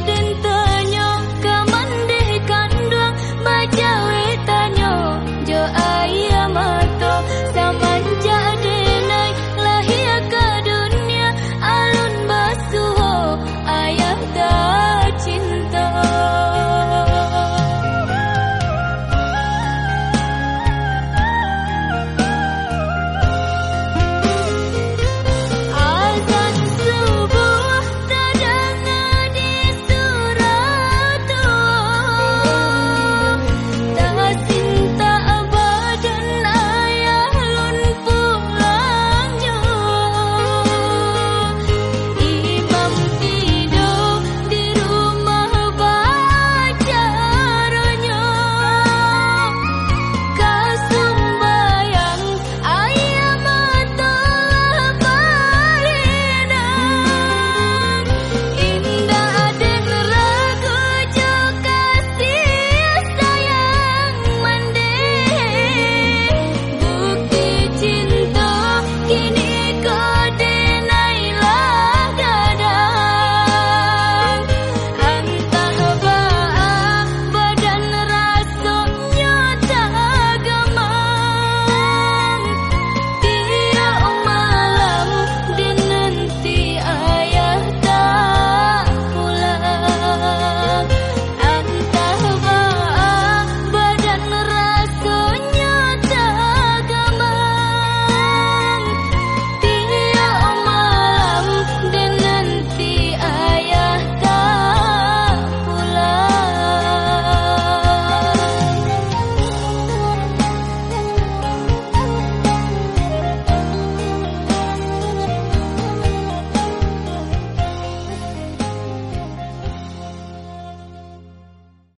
didn't